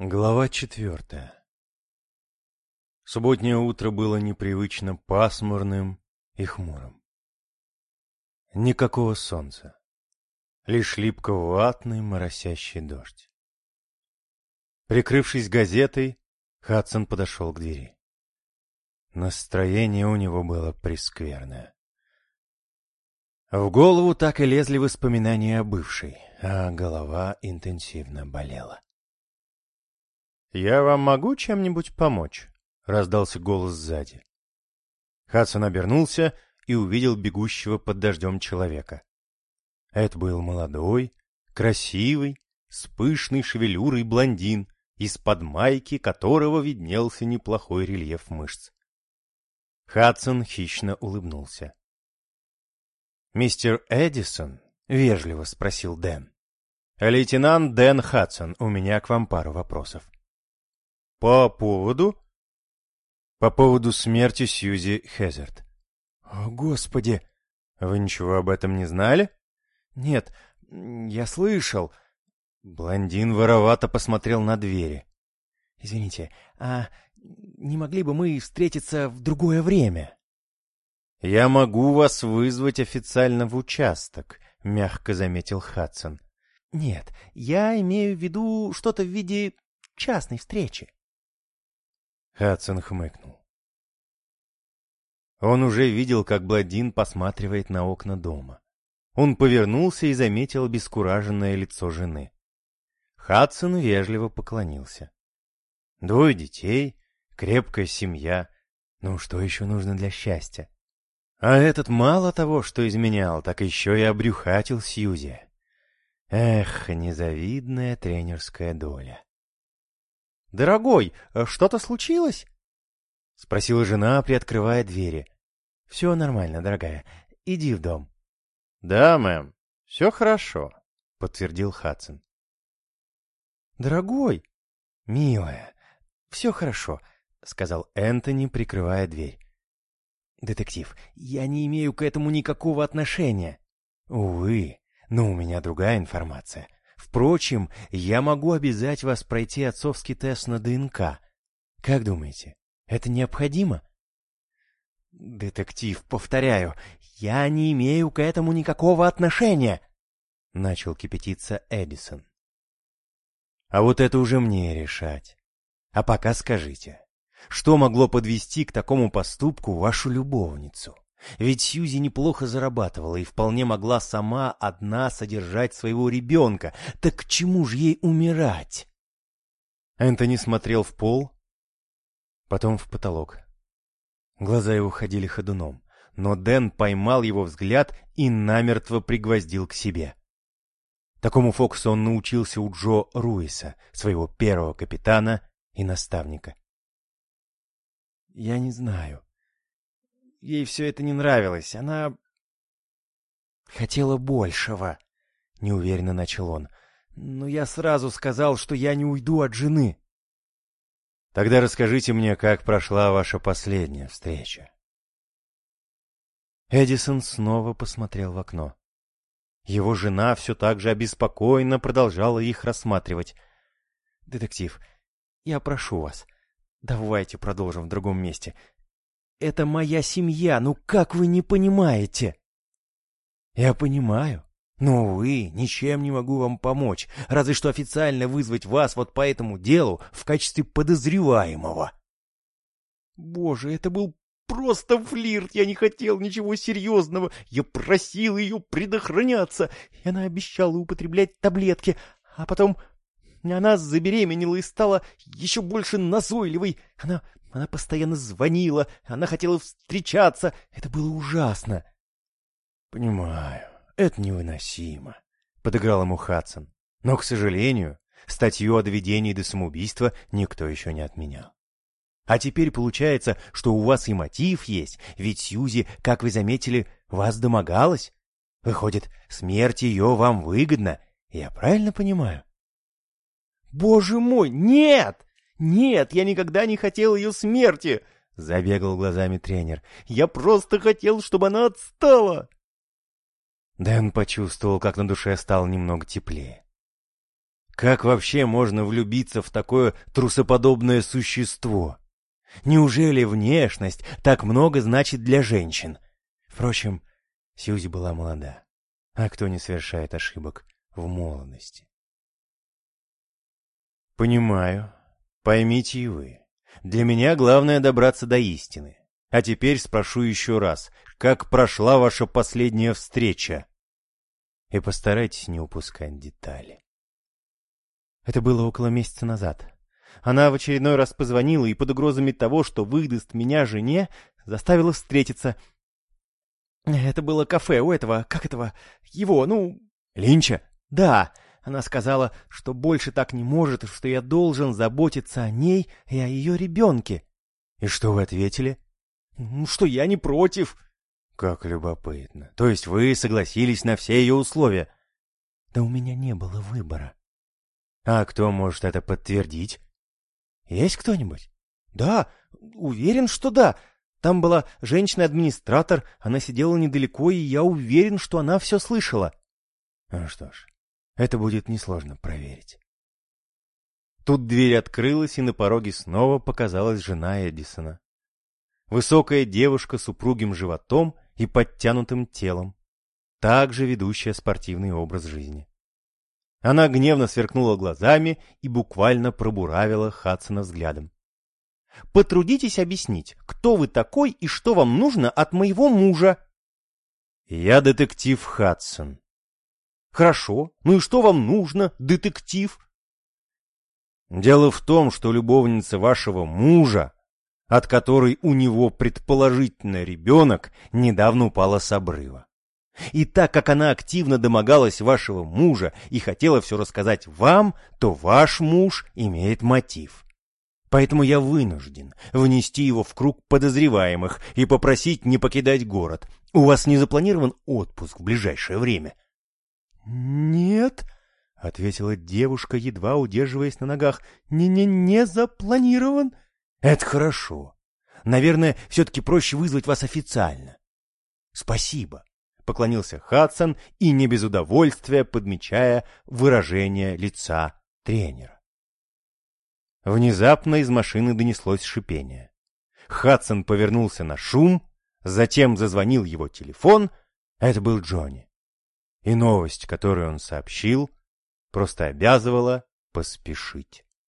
Глава четвертая Субботнее утро было непривычно пасмурным и хмурым. Никакого солнца, лишь липко-ватный моросящий дождь. Прикрывшись газетой, Хадсон подошел к двери. Настроение у него было прескверное. В голову так и лезли воспоминания о бывшей, а голова интенсивно болела. «Я вам могу чем-нибудь помочь?» — раздался голос сзади. Хадсон обернулся и увидел бегущего под дождем человека. Это был молодой, красивый, с пышной шевелюрой блондин, из-под майки которого виднелся неплохой рельеф мышц. Хадсон хищно улыбнулся. «Мистер Эдисон?» — вежливо спросил Дэн. «Лейтенант Дэн Хадсон, у меня к вам пару вопросов». По поводу? По поводу смерти Сьюзи Хезерт. О, Господи! Вы ничего об этом не знали? Нет, я слышал. Блондин воровато посмотрел на двери. Извините, а не могли бы мы встретиться в другое время? Я могу вас вызвать официально в участок, мягко заметил Хадсон. Нет, я имею в виду что-то в виде частной встречи. Хадсон хмыкнул. Он уже видел, как Бладин посматривает на окна дома. Он повернулся и заметил обескураженное лицо жены. Хадсон вежливо поклонился. Двое детей, крепкая семья. Ну, что еще нужно для счастья? А этот мало того, что изменял, так еще и обрюхатил Сьюзи. Эх, незавидная тренерская доля. «Дорогой, э, что-то случилось?» — спросила жена, приоткрывая двери. «Все нормально, дорогая. Иди в дом». «Да, мэм, все хорошо», — подтвердил Хадсон. «Дорогой, милая, все хорошо», — сказал Энтони, прикрывая дверь. «Детектив, я не имею к этому никакого отношения». «Увы, но у меня другая информация. Впрочем, я могу обязать вас пройти отцовский тест на ДНК. Как думаете, это необходимо? Детектив, повторяю, я не имею к этому никакого отношения, начал кипятиться Эдисон. А вот это уже мне решать. А пока скажите, что могло подвести к такому поступку вашу любовницу? Ведь Сьюзи неплохо зарабатывала и вполне могла сама одна содержать своего ребенка. Так к чему же ей умирать? Энтони смотрел в пол, потом в потолок. Глаза его ходили ходуном, но Дэн поймал его взгляд и намертво пригвоздил к себе. Такому фокусу он научился у Джо Руиса, своего первого капитана и наставника. «Я не знаю», Ей все это не нравилось. Она хотела большего, неуверенно начал он. Но я сразу сказал, что я не уйду от жены. Тогда расскажите мне, как прошла ваша последняя встреча. Эдисон снова посмотрел в окно. Его жена все так же обеспокоенно продолжала их рассматривать. «Детектив, я прошу вас, давайте продолжим в другом месте. Это моя семья, ну как вы не понимаете? Я понимаю. Но, увы, ничем не могу вам помочь, разве что официально вызвать вас вот по этому делу в качестве подозреваемого. Боже, это был просто флирт, я не хотел ничего серьезного, я просил ее предохраняться, и она обещала употреблять таблетки, а потом она забеременела и стала еще больше назойливой. Она она постоянно звонила, она хотела встречаться. Это было ужасно. — Понимаю, это невыносимо, — подыграл ему Хадсон. Но, к сожалению, статью о доведении до самоубийства никто еще не отменял. А теперь получается, что у вас и мотив есть, ведь Сьюзи, как вы заметили, вас домогалась. Выходит, смерть ее вам выгодна, я правильно понимаю? — Боже мой, нет! «Нет, я никогда не хотел ее смерти!» — забегал глазами тренер. «Я просто хотел, чтобы она отстала!» Дэн почувствовал, как на душе стало немного теплее. Как вообще можно влюбиться в такое трусоподобное существо? Неужели внешность так много значит для женщин? Впрочем, Сьюзи была молода. А кто не совершает ошибок в молодости? Понимаю. Поймите и вы. Для меня главное добраться до истины. А теперь спрошу еще раз, как прошла ваша последняя встреча? И постарайтесь не упускать детали. Это было около месяца назад. Она в очередной раз позвонила и под угрозами того, что выдаст меня жене, заставила встретиться. Это было кафе у этого, как этого, его, ну... Линча? Да, она сказала, что больше так не может, что я должен заботиться о ней и о ее ребенке. И что вы ответили? Ну, что я не против. Как любопытно. То есть вы согласились на все ее условия? Да у меня не было выбора. А кто может это подтвердить? Есть кто-нибудь? Да, уверен, что да. Там была женщина-администратор, она сидела недалеко, и я уверен, что она все слышала. Ну что ж, это будет несложно проверить. Тут дверь открылась, и на пороге снова показалась жена Эдисона. Высокая девушка с упругим животом и подтянутым телом, также ведущая спортивный образ жизни. Она гневно сверкнула глазами и буквально пробуравила Хадсона взглядом. «Потрудитесь объяснить, кто вы такой и что вам нужно от моего мужа?» «Я детектив Хадсон». «Хорошо. Ну и что вам нужно, детектив?» «Дело в том, что любовница вашего мужа от которой у него предположительно ребенок, недавно упала с обрыва. И так как она активно домогалась вашего мужа и хотела все рассказать вам, то ваш муж имеет мотив. Поэтому я вынужден внести его в круг подозреваемых и попросить не покидать город. У вас не запланирован отпуск в ближайшее время? — Нет, — ответила девушка, едва удерживаясь на ногах. Не — Не-не-не запланирован. — это хорошо. Наверное, все-таки проще вызвать вас официально. Спасибо, поклонился Хадсон и не без удовольствия подмечая выражение лица тренера. Внезапно из машины донеслось шипение. Хадсон повернулся на шум, затем зазвонил его телефон. Это был Джонни. И новость, которую он сообщил, просто обязывала поспешить.